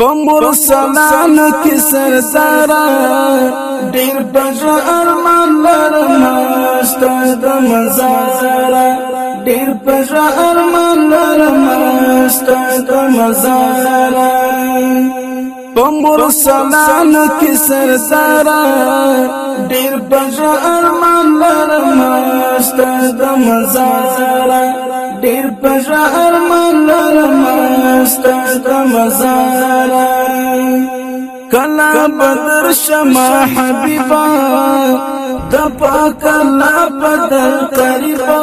مرسلانو کې سردار ډېر پر ارمان لرم ستاد مزار ډېر پر ارمان لرم ستاد مزار مرسلانو کې سردار ډېر پر ارمان لرم ستاد مزار ډیر بجار ارمان لرم ستاسو د مزار کلا بدر شما حبیبا د پاک الله بدر قریبا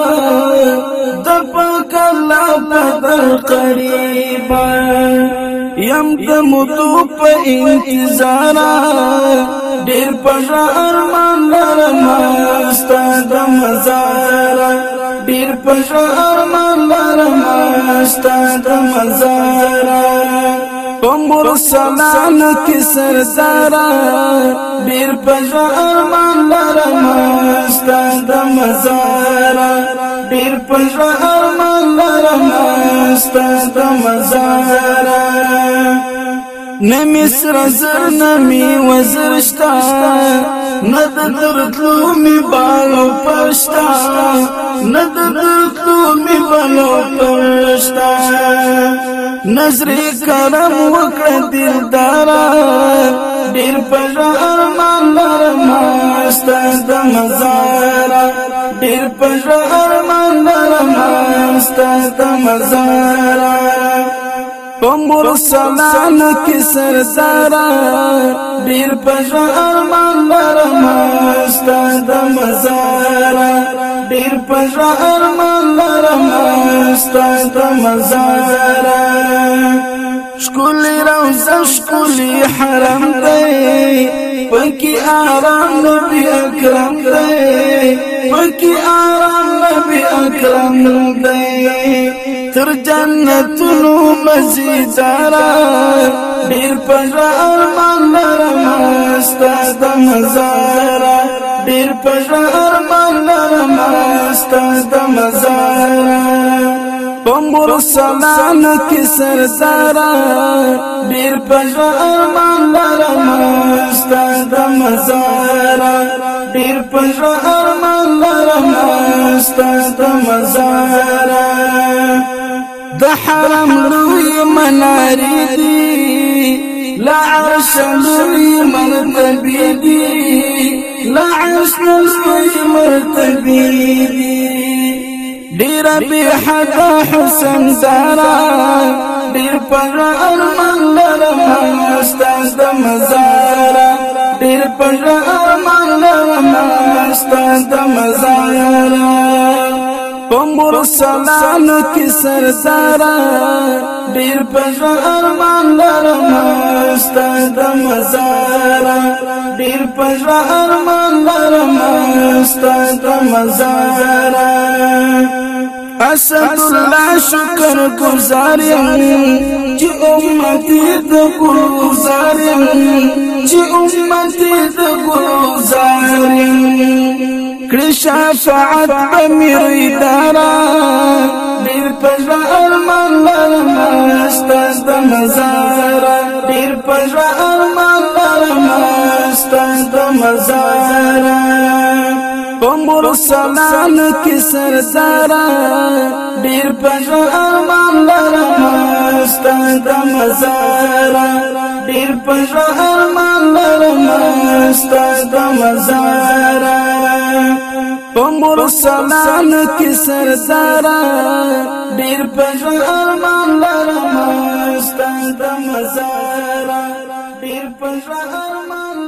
د پاک الله بدر قریبا یم د متو په انتظار ډیر پژا ارمان د مزار پټ ارمان لرم ستاد مزار پمور سلام کی سردار بیر پټ ارمان لرم ستاد مزار بیر پټ ارمان لرم ستاد مزار نمی سر زر نمی وزرشتا ند درتلو می بالو پشتا ند درتلو می بالو پشتا نظر کرم وکړه دلدارا ډیر پر ارمان نرم استا د مزارا ډیر پر ارمان نرم استا د مزارا سلام کی سردارا ډیر پژو ارمان لرم استاد مزارا ډیر پژو ارمان لرم استاد مزارا شکول روز شکول حرم دی پکی آرام نبی اکرم دی پکی آرام اکرم دی تر جنتونو مزیدارا ډیر پر ارمان لرم استاد مزارا ډیر پر ارمان لرم استاد مزارا مرسلانو کی سردار ډیر په ارمان لرم استاد مزار ډیر په ارمان لرم استاد مزار د حرم روی مناری دی لا عرش لوی مرتبی دی لا عرش لوی مرتبی دی ډیر به حدا حسن زارا ډیر پر ارمان لرم استاد د مزار ډیر پر ارمان لرم استاد د مزار پمور سلام کی سردارا ډیر پر ارمان لرم استاد د مزار ډیر پر ارمان لرم استاد د مزار اسد الله شکر گزار یم چې امتی د ګل گزار یم چې امتی د ګل گزار یم کړه شفاعت امیر ادارا ډیر پژوا ارمان لرم استاز د مزار ډیر پژوا ارمان لرم استاز د مزار مرسلان کی سردارا ډیر پژو امان لرم ستاد مزارا ډیر پژو امان لرم ستاد مزارا مرسلان کی سردارا ډیر پژو امان لرم ستاد مزارا ډیر پژو امان